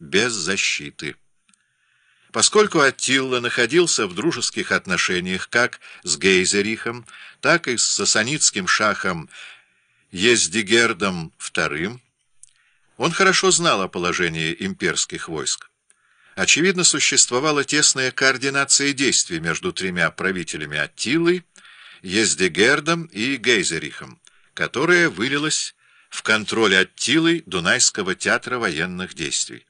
без защиты. Поскольку Аттилла находился в дружеских отношениях как с Гейзерихом, так и с сасанитским шахом Ездигердом II, он хорошо знал о положении имперских войск. Очевидно, существовала тесная координация действий между тремя правителями Аттилой, Ездигердом и Гейзерихом, которая вылилась в контроль Аттилой Дунайского театра военных действий.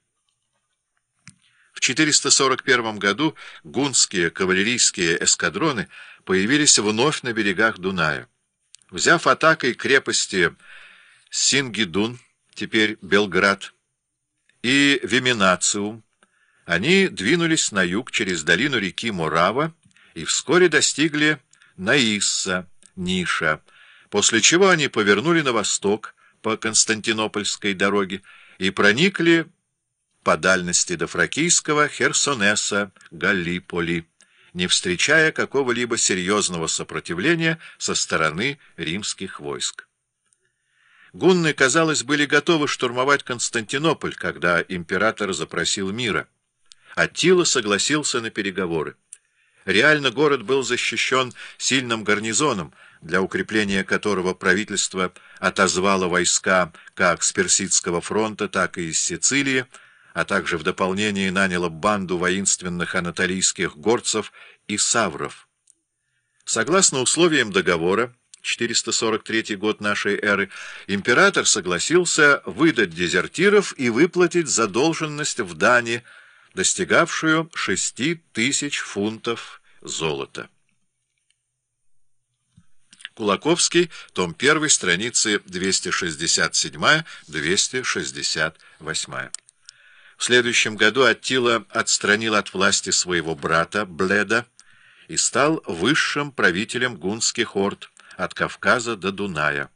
В 441 году гунские кавалерийские эскадроны появились вновь на берегах Дуная. Взяв атакой крепости Сингидун, теперь Белград, и Виминациум, они двинулись на юг через долину реки Мурава и вскоре достигли Наисса, Ниша, после чего они повернули на восток по Константинопольской дороге и проникли по дальности до Фракийского Херсонеса, Галлиполи, не встречая какого-либо серьезного сопротивления со стороны римских войск. Гунны, казалось, были готовы штурмовать Константинополь, когда император запросил мира. Аттила согласился на переговоры. Реально город был защищен сильным гарнизоном, для укрепления которого правительство отозвало войска как с Персидского фронта, так и из Сицилии, а также в дополнение наняло банду воинственных анатолийских горцев и савров. Согласно условиям договора, 443 год нашей эры, император согласился выдать дезертиров и выплатить задолженность в дани, достигавшую 6 тысяч фунтов золота. Кулаковский, том 1, страницы 267-268. В следующем году Аттила отстранил от власти своего брата Бледа и стал высшим правителем гунских орд от Кавказа до Дуная.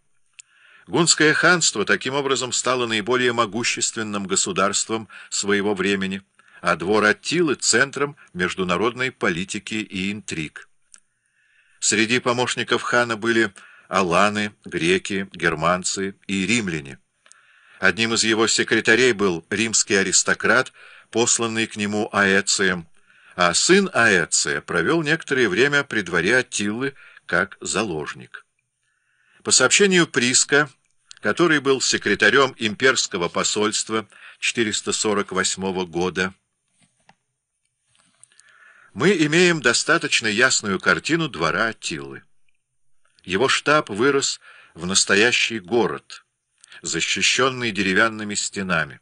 Гунское ханство таким образом стало наиболее могущественным государством своего времени, а двор Аттилы — центром международной политики и интриг. Среди помощников хана были аланы, греки, германцы и римляне. Одним из его секретарей был римский аристократ, посланный к нему Аэцием, а сын Аэция провел некоторое время при дворе Аттилы как заложник. По сообщению Приска, который был секретарем имперского посольства 448 года, мы имеем достаточно ясную картину двора Аттилы. Его штаб вырос в настоящий город — защищенный деревянными стенами.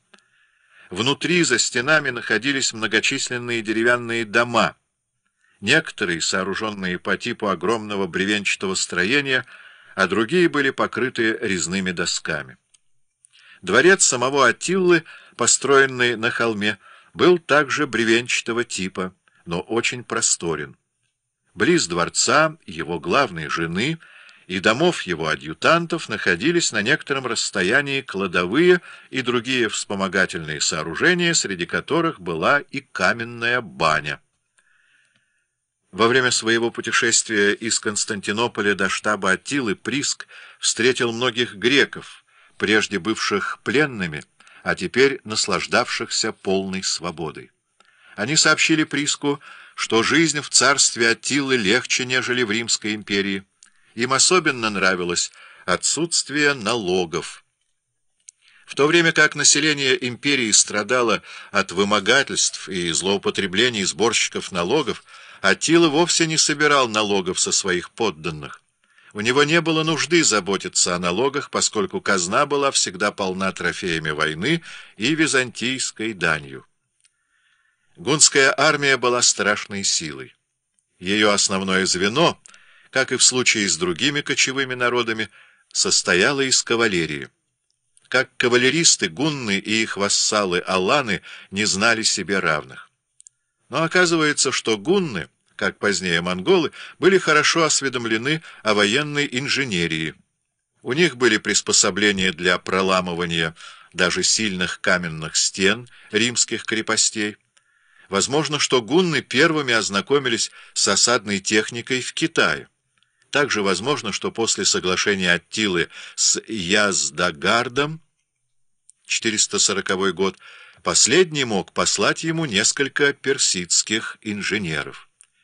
Внутри за стенами находились многочисленные деревянные дома, некоторые сооруженные по типу огромного бревенчатого строения, а другие были покрыты резными досками. Дворец самого Атиллы, построенный на холме, был также бревенчатого типа, но очень просторен. Близ дворца его главной жены — и домов его адъютантов находились на некотором расстоянии кладовые и другие вспомогательные сооружения, среди которых была и каменная баня. Во время своего путешествия из Константинополя до штаба Аттилы Приск встретил многих греков, прежде бывших пленными, а теперь наслаждавшихся полной свободой. Они сообщили Приску, что жизнь в царстве Аттилы легче, нежели в Римской империи, им особенно нравилось отсутствие налогов. В то время как население империи страдало от вымогательств и злоупотреблений сборщиков налогов, Аттила вовсе не собирал налогов со своих подданных. У него не было нужды заботиться о налогах, поскольку казна была всегда полна трофеями войны и византийской данью. Гунская армия была страшной силой. Ее основное звено — как и в случае с другими кочевыми народами, состояла из кавалерии. Как кавалеристы, гунны и их вассалы Аланы не знали себе равных. Но оказывается, что гунны, как позднее монголы, были хорошо осведомлены о военной инженерии. У них были приспособления для проламывания даже сильных каменных стен римских крепостей. Возможно, что гунны первыми ознакомились с осадной техникой в Китае. Также возможно, что после соглашения Аттилы с Яздагардом 440 год Последний мог послать ему несколько персидских инженеров.